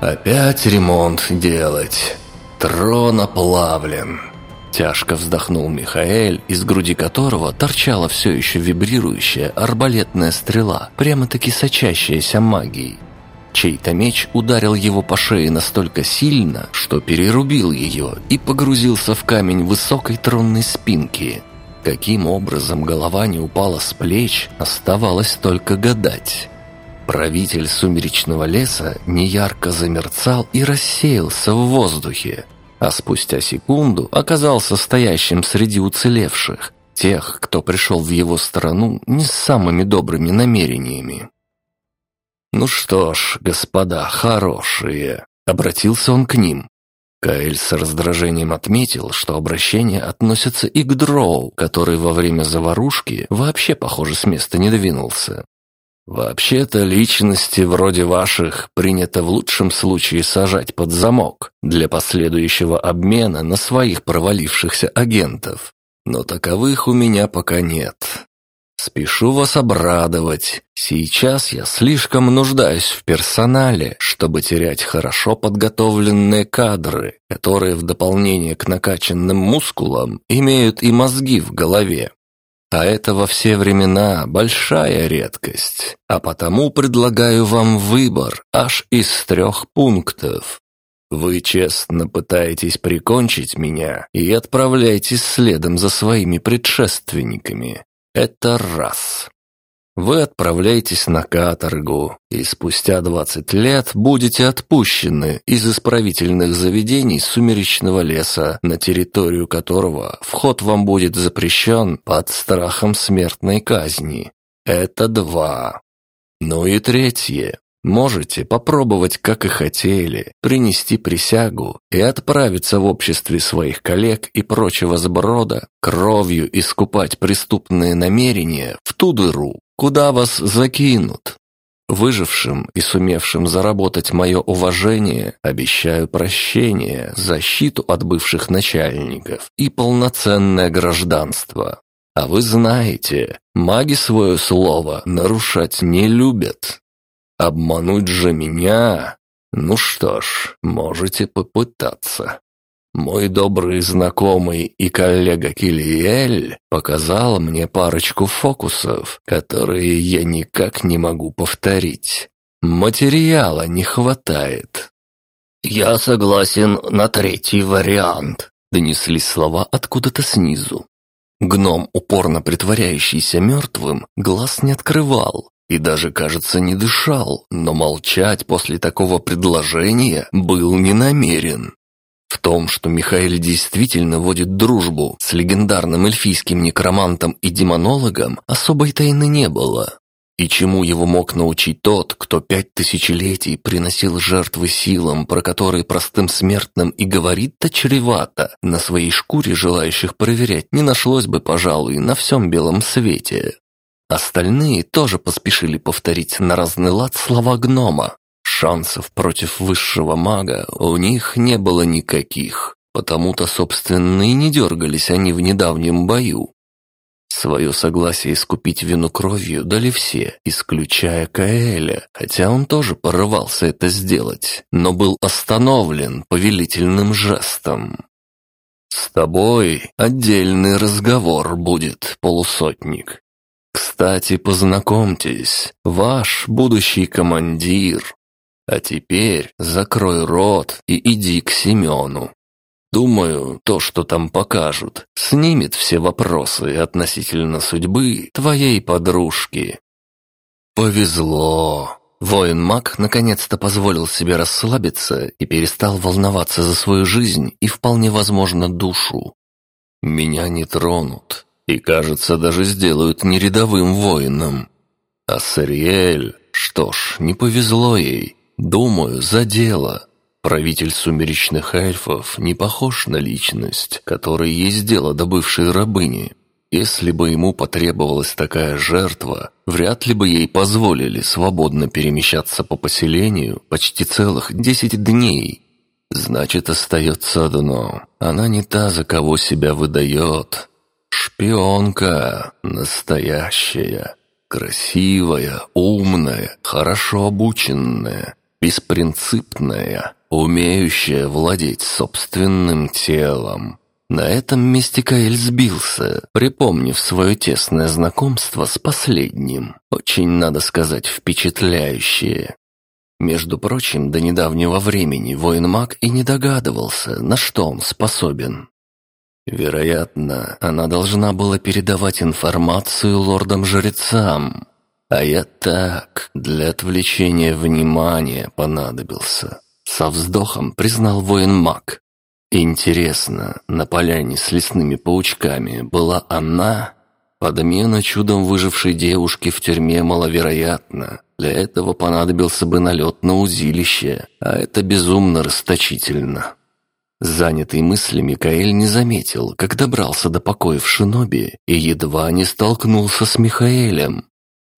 «Опять ремонт делать. Трон оплавлен». Тяжко вздохнул Михаэль, из груди которого торчала все еще вибрирующая арбалетная стрела, прямо-таки сочащаяся магией. Чей-то меч ударил его по шее настолько сильно, что перерубил ее и погрузился в камень высокой тронной спинки. Каким образом голова не упала с плеч, оставалось только гадать. Правитель сумеречного леса неярко замерцал и рассеялся в воздухе, а спустя секунду оказался стоящим среди уцелевших, тех, кто пришел в его страну не с самыми добрыми намерениями. «Ну что ж, господа хорошие», — обратился он к ним. Каэль с раздражением отметил, что обращение относится и к Дроу, который во время заварушки вообще, похоже, с места не двинулся. Вообще-то личности вроде ваших принято в лучшем случае сажать под замок для последующего обмена на своих провалившихся агентов. Но таковых у меня пока нет. Спешу вас обрадовать. Сейчас я слишком нуждаюсь в персонале, чтобы терять хорошо подготовленные кадры, которые в дополнение к накачанным мускулам имеют и мозги в голове. А это во все времена большая редкость, а потому предлагаю вам выбор аж из трех пунктов. Вы честно пытаетесь прикончить меня и отправляетесь следом за своими предшественниками. Это раз. Вы отправляетесь на каторгу, и спустя 20 лет будете отпущены из исправительных заведений сумеречного леса, на территорию которого вход вам будет запрещен под страхом смертной казни. Это два. Ну и третье. Можете попробовать, как и хотели, принести присягу и отправиться в обществе своих коллег и прочего сброда, кровью искупать преступные намерения в ту дыру, Куда вас закинут? Выжившим и сумевшим заработать мое уважение обещаю прощение, защиту от бывших начальников и полноценное гражданство. А вы знаете, маги свое слово нарушать не любят. Обмануть же меня? Ну что ж, можете попытаться. Мой добрый знакомый и коллега Килиэль показал мне парочку фокусов, которые я никак не могу повторить. Материала не хватает. «Я согласен на третий вариант», — донеслись слова откуда-то снизу. Гном, упорно притворяющийся мертвым, глаз не открывал и даже, кажется, не дышал, но молчать после такого предложения был не намерен. В том, что Михаил действительно водит дружбу с легендарным эльфийским некромантом и демонологом, особой тайны не было. И чему его мог научить тот, кто пять тысячелетий приносил жертвы силам, про которые простым смертным и говорит-то чревато, на своей шкуре желающих проверять не нашлось бы, пожалуй, на всем белом свете. Остальные тоже поспешили повторить на разный лад слова гнома, Шансов против высшего мага у них не было никаких, потому-то, собственно, и не дергались они в недавнем бою. Свое согласие искупить вину кровью дали все, исключая Каэля, хотя он тоже порывался это сделать, но был остановлен повелительным жестом. «С тобой отдельный разговор будет, полусотник. Кстати, познакомьтесь, ваш будущий командир, а теперь закрой рот и иди к Семену. Думаю, то, что там покажут, снимет все вопросы относительно судьбы твоей подружки. Повезло. Воин-маг наконец-то позволил себе расслабиться и перестал волноваться за свою жизнь и, вполне возможно, душу. Меня не тронут и, кажется, даже сделают не рядовым воином. А Сариэль, что ж, не повезло ей. Думаю, за дело. Правитель сумеречных эльфов не похож на личность, которой есть дело до бывшей рабыни. Если бы ему потребовалась такая жертва, вряд ли бы ей позволили свободно перемещаться по поселению почти целых десять дней. Значит, остается одно. Она не та, за кого себя выдает. Шпионка настоящая, красивая, умная, хорошо обученная. Беспринципная, умеющая владеть собственным телом. На этом месте Каэль сбился, припомнив свое тесное знакомство с последним. Очень, надо сказать, впечатляющее. Между прочим, до недавнего времени воин-маг и не догадывался, на что он способен. Вероятно, она должна была передавать информацию лордам-жрецам, а я так, для отвлечения внимания понадобился. Со вздохом признал воин-маг. Интересно, на поляне с лесными паучками была она? Подмена чудом выжившей девушки в тюрьме маловероятна. Для этого понадобился бы налет на узилище, а это безумно расточительно. Занятый мыслями, Каэль не заметил, как добрался до покоя в Шиноби и едва не столкнулся с Михаэлем.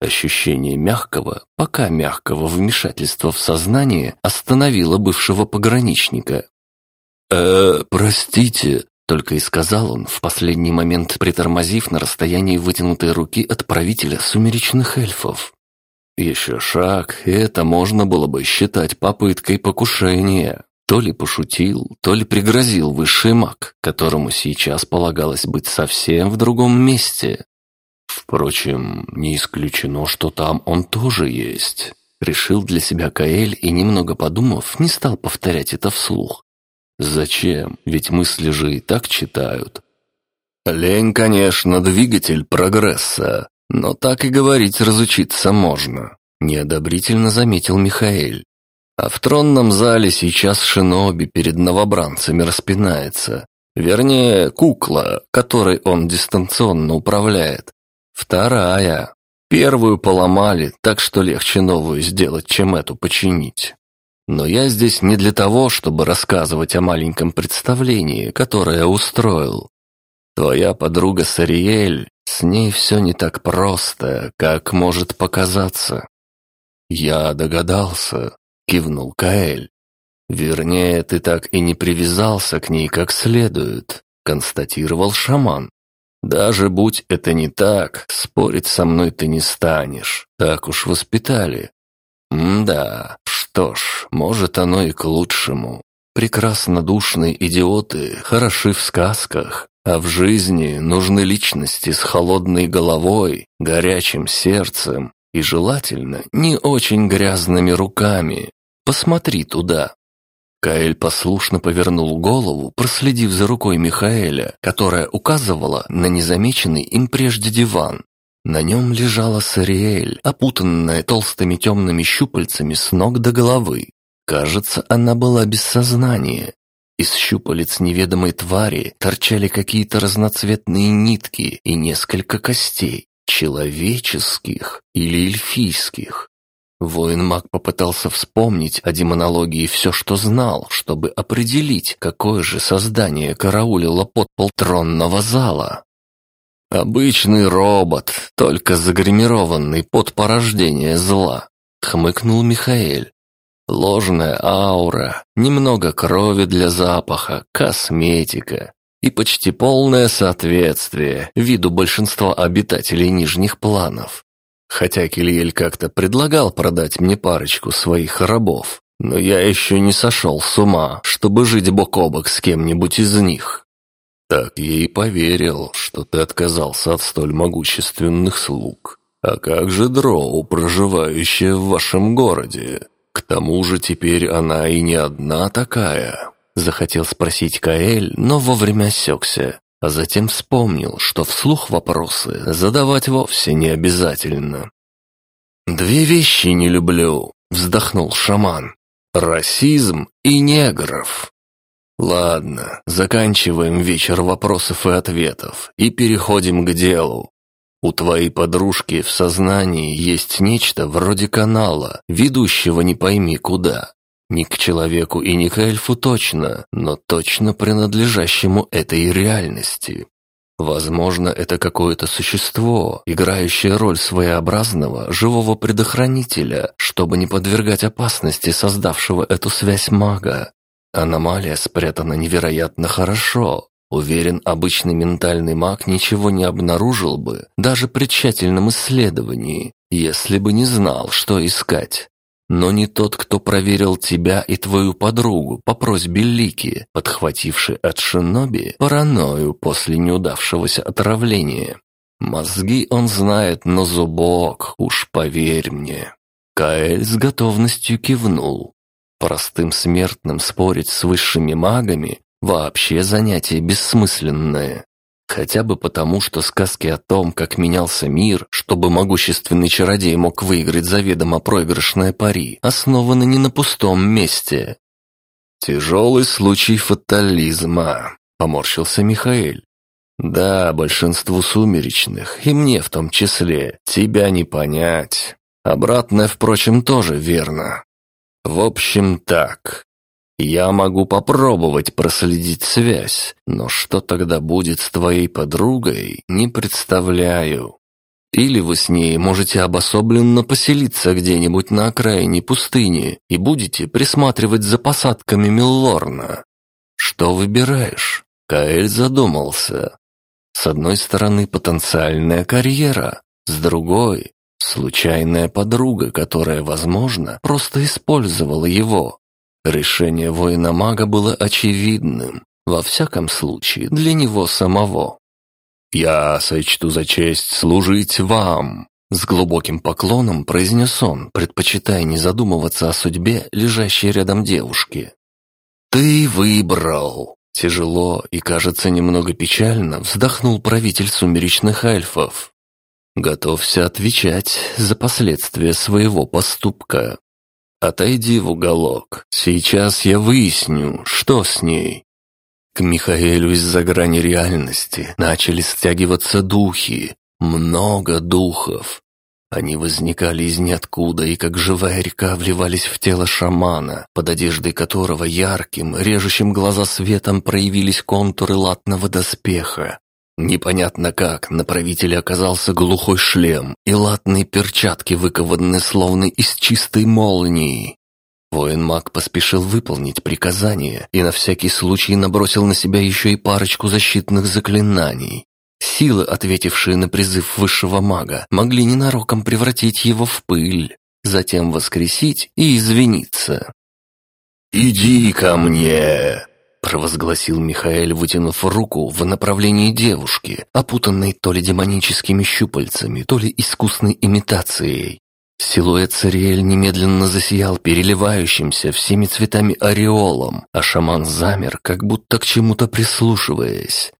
Ощущение мягкого, пока мягкого вмешательства в сознание остановило бывшего пограничника. «Э, простите», — только и сказал он, в последний момент притормозив на расстоянии вытянутой руки от правителя сумеречных эльфов. Еще шаг, и это можно было бы считать попыткой покушения. То ли пошутил, то ли пригрозил высший маг, которому сейчас полагалось быть совсем в другом месте. Впрочем, не исключено, что там он тоже есть. Решил для себя Каэль и, немного подумав, не стал повторять это вслух. Зачем? Ведь мысли же и так читают. Лень, конечно, двигатель прогресса, но так и говорить разучиться можно. Неодобрительно заметил Михаэль. А в тронном зале сейчас шиноби перед новобранцами распинается. Вернее, кукла, которой он дистанционно управляет. Вторая. Первую поломали, так что легче новую сделать, чем эту починить. Но я здесь не для того, чтобы рассказывать о маленьком представлении, которое устроил. Твоя подруга Сариэль, с ней все не так просто, как может показаться. Я догадался, кивнул Каэль. «Вернее, ты так и не привязался к ней как следует», — констатировал шаман. «Даже будь это не так, спорить со мной ты не станешь. Так уж воспитали». «М-да, что ж, может оно и к лучшему. Прекраснодушные идиоты хороши в сказках, а в жизни нужны личности с холодной головой, горячим сердцем и, желательно, не очень грязными руками, Посмотри туда». Каэль послушно повернул голову, проследив за рукой Михаэля, которая указывала на незамеченный им прежде диван. На нем лежала Сариэль, опутанная толстыми темными щупальцами с ног до головы. Кажется, она была без сознания. Из щупалец неведомой твари торчали какие-то разноцветные нитки и несколько костей, человеческих или эльфийских. Воин-маг попытался вспомнить о демонологии все, что знал, чтобы определить, какое же создание караулило подпол тронного зала. «Обычный робот, только загримированный под порождение зла», — хмыкнул Михаэль. «Ложная аура, немного крови для запаха, косметика и почти полное соответствие виду большинства обитателей нижних планов. Хотя Кильель как-то предлагал продать мне парочку своих рабов, но я еще не сошел с ума, чтобы жить бок о бок с кем-нибудь из них. Так я и поверил, что ты отказался от столь могущественных слуг. А как же Дроу, проживающая в вашем городе? К тому же теперь она и не одна такая. Захотел спросить Каэль, но вовремя осекся а затем вспомнил, что вслух вопросы задавать вовсе не обязательно. «Две вещи не люблю», — вздохнул шаман. «Расизм и негров». «Ладно, заканчиваем вечер вопросов и ответов и переходим к делу. У твоей подружки в сознании есть нечто вроде канала, ведущего не пойми куда. Не к человеку и не к эльфу точно, но точно принадлежащему этой реальности. Возможно, это какое-то существо, играющее роль своеобразного живого предохранителя, чтобы не подвергать опасности создавшего эту связь мага. Аномалия спрятана невероятно хорошо. Уверен, обычный ментальный маг ничего не обнаружил бы, даже при тщательном исследовании, если бы не знал, что искать. Но не тот, кто проверил тебя и твою подругу по просьбе Лики, подхвативший от Шиноби паранойю после неудавшегося отравления. Мозги он знает на зубок, уж поверь мне. Каэль с готовностью кивнул. Простым смертным спорить с высшими магами – вообще занятие бессмысленное. Хотя бы потому, что сказки о том, как менялся мир, чтобы могущественный чародей мог выиграть заведомо проигрышное пари, основаны не на пустом месте. «Тяжелый случай фатализма», — поморщился Михаэль. «Да, большинству сумеречных, и мне в том числе, тебя не понять. Обратное, впрочем, тоже верно. В общем, так. Я могу попробовать проследить связь, но что тогда будет с твоей подругой, не представляю. Или вы с ней можете обособленно поселиться где-нибудь на окраине пустыни и будете присматривать за посадками Миллорна. Что выбираешь? Каэль задумался. С одной стороны, потенциальная карьера, с другой — случайная подруга, которая, возможно, просто использовала его, Решение воина-мага было очевидным, во всяком случае, для него самого. «Я сочту за честь служить вам», — с глубоким поклоном произнес он, предпочитая не задумываться о судьбе лежащей рядом девушки. «Ты выбрал!» Тяжело и, кажется, немного печально вздохнул правитель сумеречных эльфов. «Готовься отвечать за последствия своего поступка». «Отойди в уголок. Сейчас я выясню, что с ней». К Михаэлю из-за грани реальности начали стягиваться духи. Много духов. Они возникали из ниоткуда и как живая река вливались в тело шамана, под одеждой которого ярким, режущим глаза светом проявились контуры латного доспеха. Непонятно как, на правителе оказался глухой шлем и латные перчатки, выкованы словно из чистой молнии. Воин-маг поспешил выполнить приказание и на всякий случай набросил на себя еще и парочку защитных заклинаний. Силы, ответившие на призыв высшего мага, могли ненароком превратить его в пыль, затем воскресить и извиниться. «Иди ко мне!» Провозгласил Михаэль, вытянув руку в направлении девушки, опутанной то ли демоническими щупальцами, то ли искусной имитацией. Силуэт Цариэль немедленно засиял переливающимся всеми цветами ореолом, а шаман замер, как будто к чему-то прислушиваясь.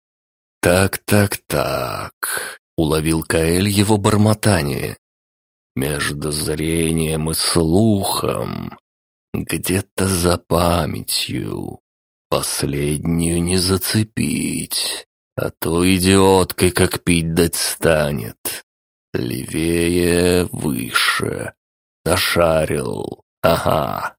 «Так, так, так», — уловил Каэль его бормотание. «Между зрением и слухом, где-то за памятью, Последнюю не зацепить, а то идиоткой как пить дать станет. Левее, выше. Нашарил. Ага.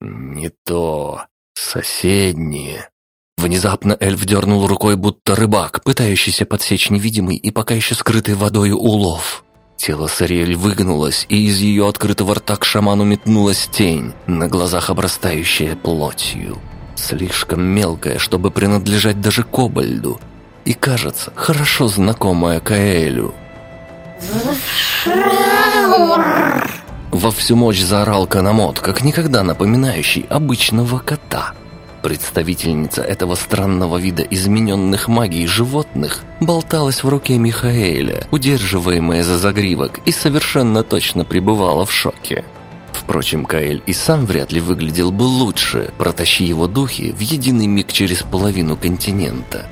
Не то. Соседние. Внезапно эльф дернул рукой, будто рыбак, пытающийся подсечь невидимый и пока еще скрытый водою улов. Тело Сариэль выгнулось, и из ее открытого рта к шаману метнулась тень, на глазах обрастающая плотью слишком мелкая, чтобы принадлежать даже Кобальду, и, кажется, хорошо знакомая Каэлю. Во всю мощь заорал Канамот, как никогда напоминающий обычного кота. Представительница этого странного вида измененных магией животных болталась в руке Михаэля, удерживаемая за загривок, и совершенно точно пребывала в шоке. Впрочем, Каэль и сам вряд ли выглядел бы лучше, протащи его духи в единый миг через половину континента.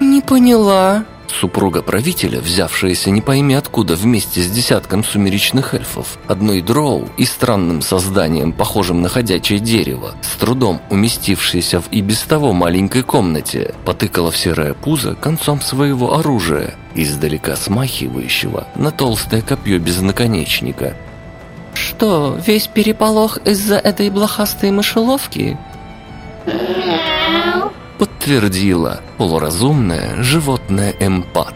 «Не поняла», Супруга правителя, взявшаяся не пойми откуда вместе с десятком сумеречных эльфов, одной дроу и странным созданием, похожим на ходячее дерево, с трудом уместившейся в и без того маленькой комнате, потыкала в серое пузо концом своего оружия, издалека смахивающего на толстое копье без наконечника, что, весь переполох из-за этой блохастой мышеловки? Подтвердила полуразумная животное эмпат.